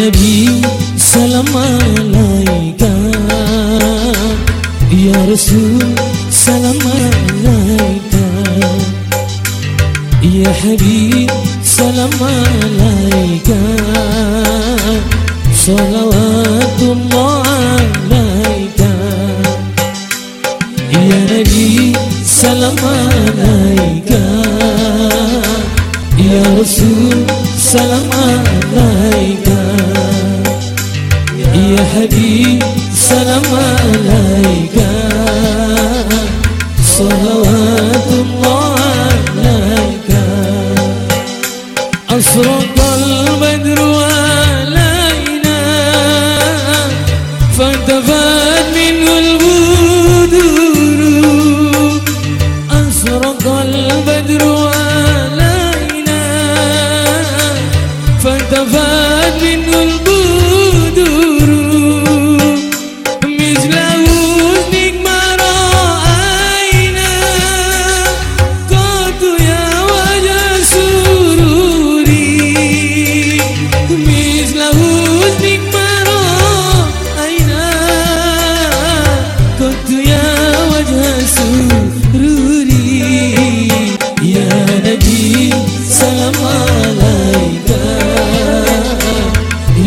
Nabi salam alaika Ya Rasul salam alaika Ya Habib salam alaika Salawatullah alaika Ya Nabi salam alaika Ya Rasul Salam alaikum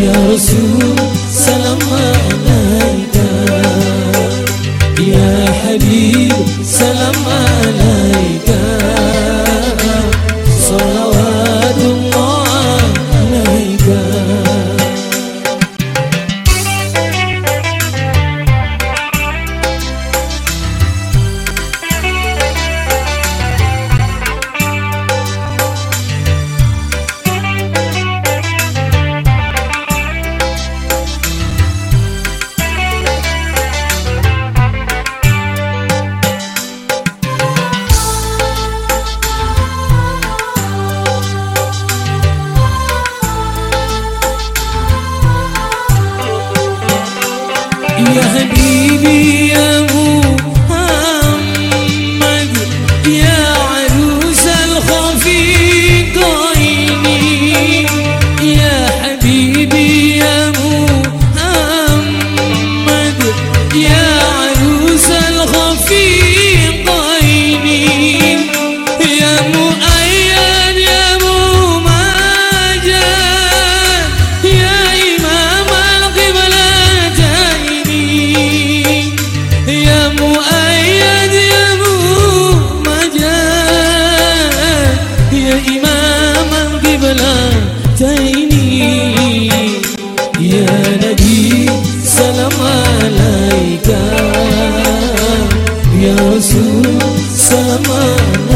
Ya Resul Dios de mi, mi. Nabi Salam alaika Ya Rasul Salam alaika